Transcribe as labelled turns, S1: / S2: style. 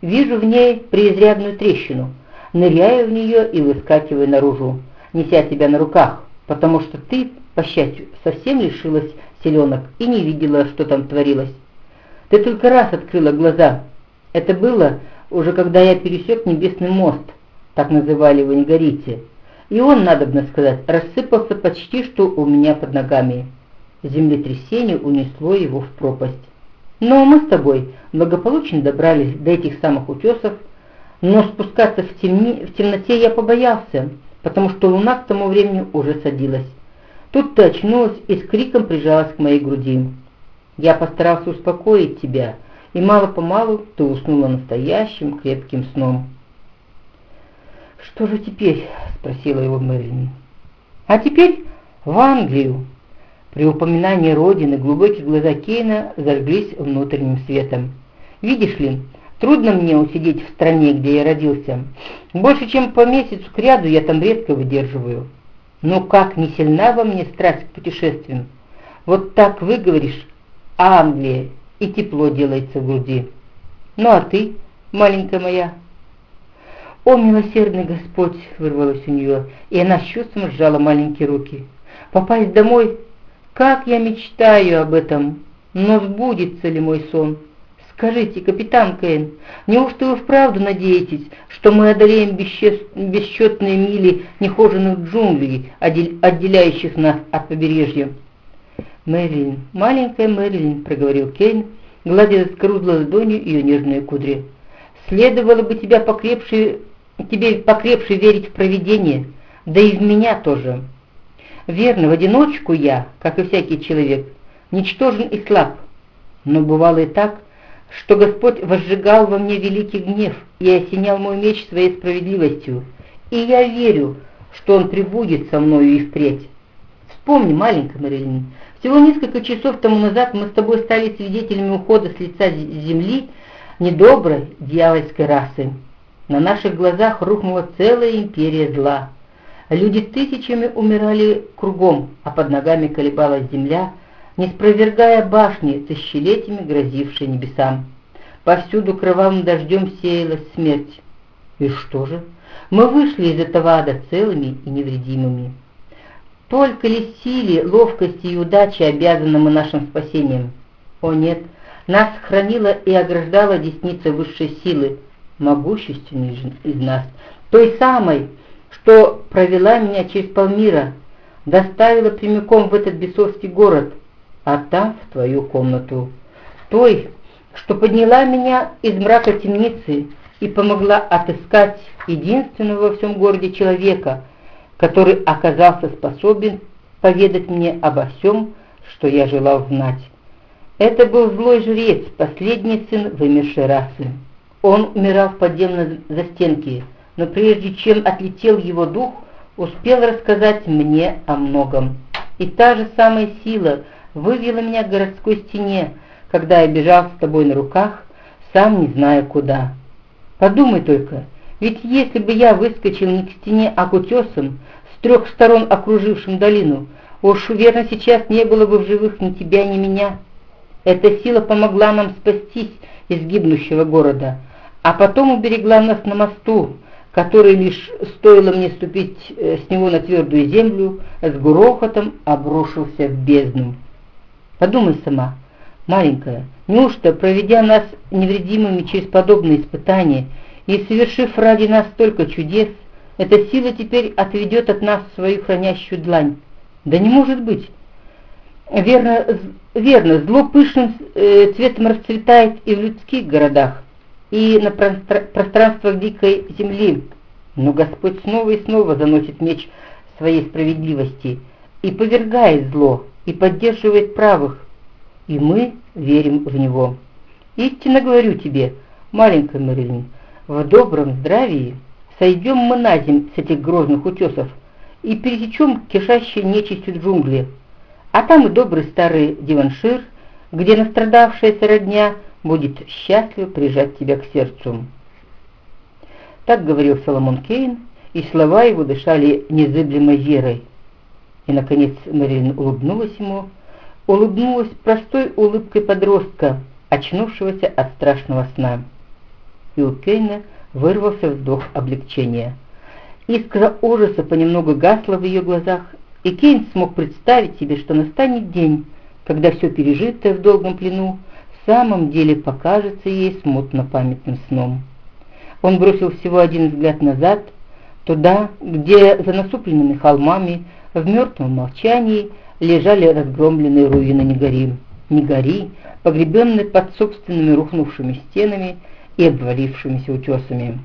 S1: Вижу в ней преизрядную трещину, ныряю в нее и выскакиваю наружу, неся тебя на руках, потому что ты, по счастью, совсем лишилась селенок и не видела, что там творилось. Ты только раз открыла глаза. Это было уже когда я пересек Небесный мост, так называли его негорите, и он, надобно сказать, рассыпался почти что у меня под ногами. Землетрясение унесло его в пропасть. Но мы с тобой благополучно добрались до этих самых утесов, но спускаться в, темни... в темноте я побоялся, потому что луна к тому времени уже садилась. Тут ты очнулась и с криком прижалась к моей груди. Я постарался успокоить тебя, и мало-помалу ты уснула настоящим крепким сном. «Что же теперь?» — спросила его Мэрилин. «А теперь в Англию!» При упоминании родины глубокие глаза Кейна зажглись внутренним светом. «Видишь ли, трудно мне усидеть в стране, где я родился. Больше чем по месяцу к ряду я там редко выдерживаю. Но как не сильна во мне страсть к путешествиям. Вот так выговоришь «Англия» и тепло делается в груди. Ну а ты, маленькая моя?» «О, милосердный Господь!» — вырвалось у нее, и она с чувством сжала маленькие руки. «Попасть домой? Как я мечтаю об этом! Но сбудется ли мой сон? Скажите, капитан Кейн, неужто вы вправду надеетесь, что мы одолеем бесчетные мили нехоженных джунглей, отделяющих нас от побережья?» «Мэрилин, маленькая Мэрилин», — проговорил Кейн, гладя скрузлой ладонью ее нежные кудри. «Следовало бы тебя покрепше тебе покрепше верить в провидение, да и в меня тоже. Верно, в одиночку я, как и всякий человек, ничтожен и слаб, но бывало и так, что Господь возжигал во мне великий гнев и осенял мой меч своей справедливостью, и я верю, что Он прибудет со мною и впредь. Вспомни, маленькая Марилин, всего несколько часов тому назад мы с тобой стали свидетелями ухода с лица земли недоброй дьявольской расы. На наших глазах рухнула целая империя зла. Люди тысячами умирали кругом, а под ногами колебалась земля, не спровергая башни, тысячелетиями грозившие небесам. Повсюду кровавым дождем сеялась смерть. И что же? Мы вышли из этого ада целыми и невредимыми. Только ли силе, ловкости и удачи обязаны мы нашим спасением? О нет, нас хранила и ограждала десница высшей силы, могущественной из нас, той самой, что провела меня через полмира, доставила прямиком в этот бесовский город, а там в твою комнату, той, что подняла меня из мрака темницы и помогла отыскать единственного во всем городе человека, который оказался способен поведать мне обо всем, что я желал знать. Это был злой жрец, последний сын вымершей расы. Он умирал в подземной застенке, но прежде чем отлетел его дух, успел рассказать мне о многом. И та же самая сила вывела меня к городской стене, когда я бежал с тобой на руках, сам не зная куда. Подумай только, ведь если бы я выскочил не к стене, а к утесам, с трех сторон окружившим долину, уж верно сейчас не было бы в живых ни тебя, ни меня. Эта сила помогла нам спастись из гибнущего города, а потом уберегла нас на мосту, который лишь стоило мне ступить э, с него на твердую землю, с грохотом обрушился в бездну. Подумай сама, маленькая, неужто, проведя нас невредимыми через подобные испытания и совершив ради нас столько чудес, эта сила теперь отведет от нас свою хранящую длань? Да не может быть! Верно, верно зло пышным э, цветом расцветает и в людских городах, и на пространствах дикой земли, но Господь снова и снова заносит меч своей справедливости и повергает зло, и поддерживает правых, и мы верим в Него. Истинно говорю тебе, маленькая Марилин, в добром здравии сойдем мы на земь с этих грозных утесов и пересечем кишащие нечистью джунгли, а там и добрый старый диваншир, где настрадавшаяся родня – будет счастлив прижать тебя к сердцу». Так говорил Соломон Кейн, и слова его дышали незыблемой верой. И, наконец, Мэрилин улыбнулась ему, улыбнулась простой улыбкой подростка, очнувшегося от страшного сна. и у Кейна вырвался вздох облегчения. Искра ужаса понемногу гасла в ее глазах, и Кейн смог представить себе, что настанет день, когда все пережитое в долгом плену в самом деле покажется ей смутно памятным сном. Он бросил всего один взгляд назад, туда, где за насупленными холмами в мертвом молчании лежали разгромленные руины Негори. Негори, погребенные под собственными рухнувшими стенами и обвалившимися утесами.